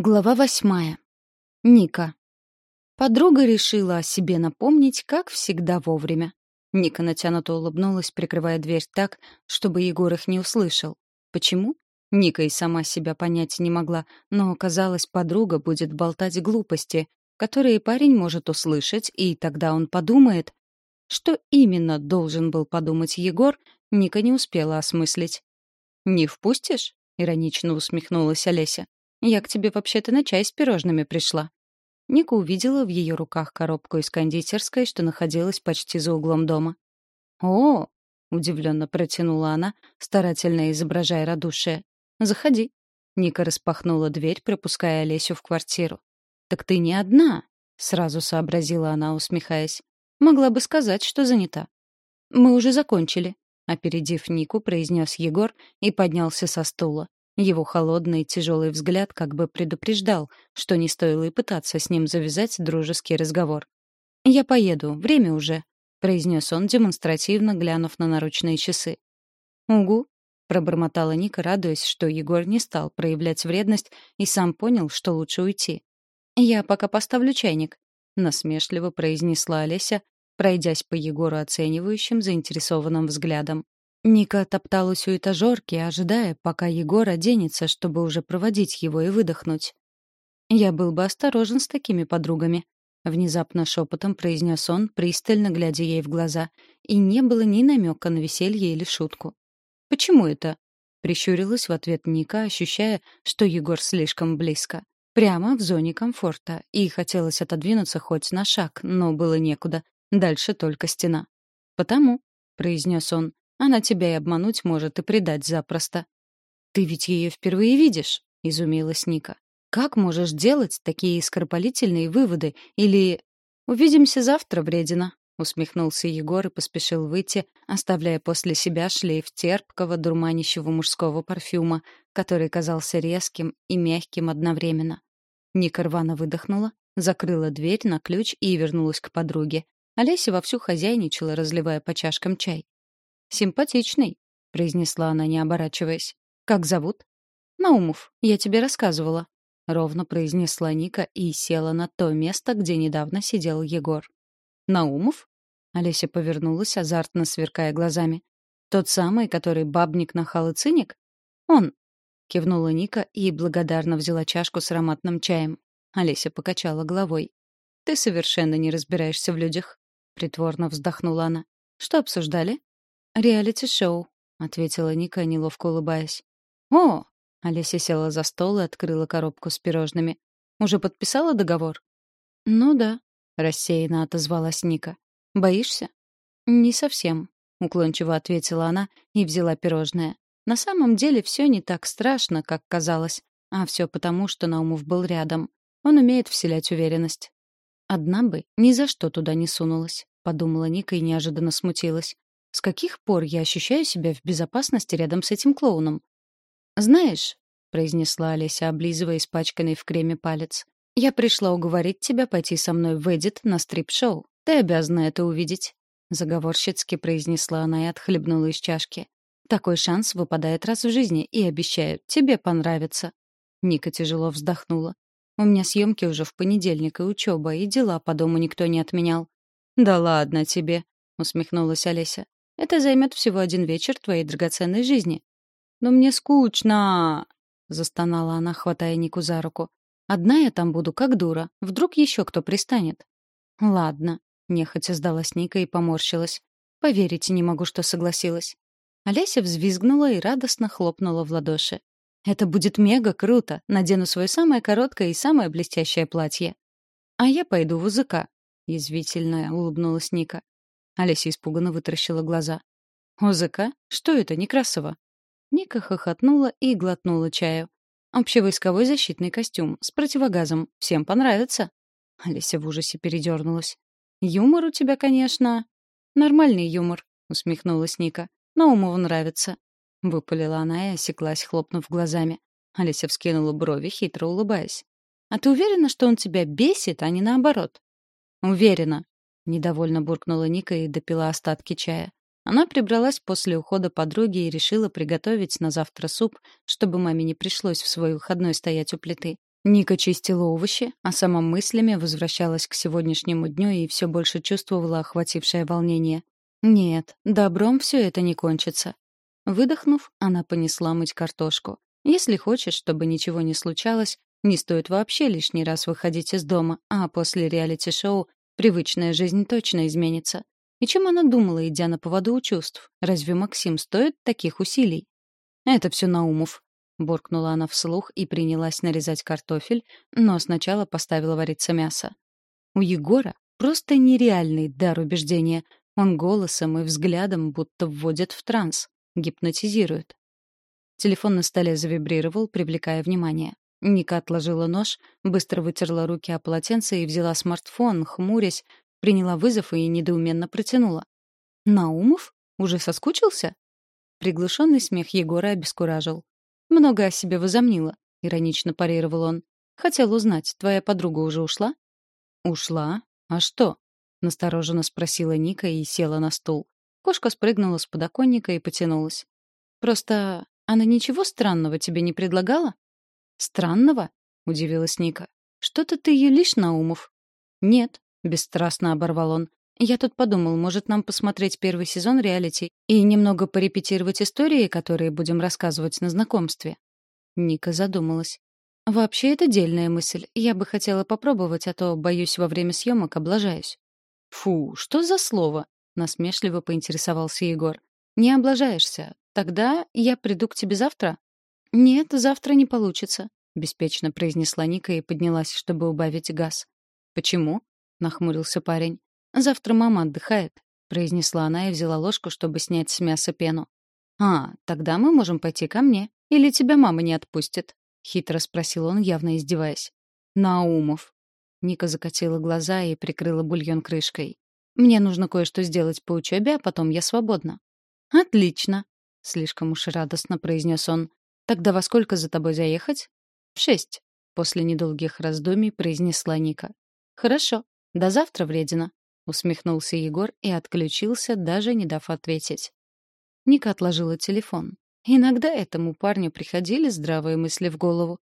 Глава восьмая. Ника. Подруга решила о себе напомнить, как всегда вовремя. Ника натянуто улыбнулась, прикрывая дверь так, чтобы Егор их не услышал. Почему? Ника и сама себя понять не могла, но, казалось, подруга будет болтать глупости, которые парень может услышать, и тогда он подумает. Что именно должен был подумать Егор, Ника не успела осмыслить. «Не впустишь?» — иронично усмехнулась Олеся. Я к тебе вообще-то на чай с пирожными пришла». Ника увидела в ее руках коробку из кондитерской, что находилась почти за углом дома. «О!» — удивленно протянула она, старательно изображая радушие. «Заходи». Ника распахнула дверь, пропуская Олесю в квартиру. «Так ты не одна», — сразу сообразила она, усмехаясь. «Могла бы сказать, что занята». «Мы уже закончили», — опередив Нику, произнес Егор и поднялся со стула. Его холодный тяжелый взгляд как бы предупреждал, что не стоило и пытаться с ним завязать дружеский разговор. «Я поеду, время уже», — произнес он, демонстративно глянув на наручные часы. «Угу», — пробормотала Ника, радуясь, что Егор не стал проявлять вредность и сам понял, что лучше уйти. «Я пока поставлю чайник», — насмешливо произнесла Олеся, пройдясь по Егору оценивающим, заинтересованным взглядом. Ника топталась у этажерки, ожидая, пока Егор оденется, чтобы уже проводить его и выдохнуть. «Я был бы осторожен с такими подругами», — внезапно шепотом произнес он, пристально глядя ей в глаза, и не было ни намека на веселье или шутку. «Почему это?» — прищурилась в ответ Ника, ощущая, что Егор слишком близко. Прямо в зоне комфорта, и хотелось отодвинуться хоть на шаг, но было некуда. Дальше только стена. «Потому», — произнес он, она тебя и обмануть может, и предать запросто. «Ты ведь ее впервые видишь?» — изумилась Ника. «Как можешь делать такие скоропалительные выводы? Или...» «Увидимся завтра, вредина», — усмехнулся Егор и поспешил выйти, оставляя после себя шлейф терпкого, дурманящего мужского парфюма, который казался резким и мягким одновременно. Ника рвано выдохнула, закрыла дверь на ключ и вернулась к подруге. Олеся вовсю хозяйничала, разливая по чашкам чай. «Симпатичный», — произнесла она, не оборачиваясь. «Как зовут?» «Наумов, я тебе рассказывала», — ровно произнесла Ника и села на то место, где недавно сидел Егор. «Наумов?» — Олеся повернулась, азартно сверкая глазами. «Тот самый, который бабник, нахал и циник?» «Он», — кивнула Ника и благодарно взяла чашку с ароматным чаем. Олеся покачала головой. «Ты совершенно не разбираешься в людях», — притворно вздохнула она. «Что обсуждали?» «Реалити-шоу», — ответила Ника, неловко улыбаясь. «О!» — Олеся села за стол и открыла коробку с пирожными. «Уже подписала договор?» «Ну да», — рассеянно отозвалась Ника. «Боишься?» «Не совсем», — уклончиво ответила она и взяла пирожное. На самом деле все не так страшно, как казалось, а все потому, что Наумов был рядом. Он умеет вселять уверенность. «Одна бы ни за что туда не сунулась», — подумала Ника и неожиданно смутилась. С каких пор я ощущаю себя в безопасности рядом с этим клоуном? «Знаешь», — произнесла Олеся, облизывая испачканный в креме палец, «я пришла уговорить тебя пойти со мной в Эдит на стрип-шоу. Ты обязана это увидеть», — заговорщицки произнесла она и отхлебнула из чашки. «Такой шанс выпадает раз в жизни, и обещаю, тебе понравится». Ника тяжело вздохнула. «У меня съемки уже в понедельник и учеба, и дела по дому никто не отменял». «Да ладно тебе», — усмехнулась Олеся. Это займет всего один вечер твоей драгоценной жизни. Но мне скучно, застонала она, хватая Нику за руку. Одна я там буду, как дура. Вдруг еще кто пристанет. Ладно, нехотя сдалась Ника и поморщилась. Поверить не могу, что согласилась. Олеся взвизгнула и радостно хлопнула в ладоши. «Это будет мега круто! Надену свое самое короткое и самое блестящее платье». «А я пойду в УЗК», — язвительно улыбнулась Ника. Олеся испуганно вытаращила глаза. «ОЗК? Что это, Некрасова?» Ника хохотнула и глотнула чаю. «Общевойсковой защитный костюм с противогазом. Всем понравится?» Олеся в ужасе передернулась. «Юмор у тебя, конечно...» «Нормальный юмор», — усмехнулась Ника. «Но умову нравится». Выпалила она и осеклась, хлопнув глазами. Олеся вскинула брови, хитро улыбаясь. «А ты уверена, что он тебя бесит, а не наоборот?» «Уверена», Недовольно буркнула Ника и допила остатки чая. Она прибралась после ухода подруги и решила приготовить на завтра суп, чтобы маме не пришлось в свой выходной стоять у плиты. Ника чистила овощи, а сама мыслями возвращалась к сегодняшнему дню и все больше чувствовала охватившее волнение. Нет, добром все это не кончится. Выдохнув, она понесла мыть картошку. Если хочешь, чтобы ничего не случалось, не стоит вообще лишний раз выходить из дома, а после реалити-шоу привычная жизнь точно изменится. И чем она думала, идя на поводу у чувств? Разве Максим стоит таких усилий? Это все Наумов. Буркнула она вслух и принялась нарезать картофель, но сначала поставила вариться мясо. У Егора просто нереальный дар убеждения. Он голосом и взглядом будто вводит в транс, гипнотизирует. Телефон на столе завибрировал, привлекая внимание. Ника отложила нож, быстро вытерла руки о полотенце и взяла смартфон, хмурясь, приняла вызов и недоуменно протянула. «Наумов? Уже соскучился?» Приглушенный смех Егора обескуражил. «Много о себе возомнила», — иронично парировал он. «Хотел узнать, твоя подруга уже ушла?» «Ушла? А что?» — настороженно спросила Ника и села на стул. Кошка спрыгнула с подоконника и потянулась. «Просто она ничего странного тебе не предлагала?» «Странного?» — удивилась Ника. «Что-то ты юлишь, Наумов?» «Нет», — бесстрастно оборвал он. «Я тут подумал, может, нам посмотреть первый сезон реалити и немного порепетировать истории, которые будем рассказывать на знакомстве?» Ника задумалась. «Вообще, это дельная мысль. Я бы хотела попробовать, а то, боюсь, во время съемок облажаюсь». «Фу, что за слово?» — насмешливо поинтересовался Егор. «Не облажаешься. Тогда я приду к тебе завтра?» «Нет, завтра не получится», — беспечно произнесла Ника и поднялась, чтобы убавить газ. «Почему?» — нахмурился парень. «Завтра мама отдыхает», — произнесла она и взяла ложку, чтобы снять с мяса пену. «А, тогда мы можем пойти ко мне. Или тебя мама не отпустит?» — хитро спросил он, явно издеваясь. «Наумов». Ника закатила глаза и прикрыла бульон крышкой. «Мне нужно кое-что сделать по учебе, а потом я свободна». «Отлично», — слишком уж радостно произнес он. «Тогда во сколько за тобой заехать?» «В шесть», — после недолгих раздумий произнесла Ника. «Хорошо. До завтра, вредина», — усмехнулся Егор и отключился, даже не дав ответить. Ника отложила телефон. Иногда этому парню приходили здравые мысли в голову.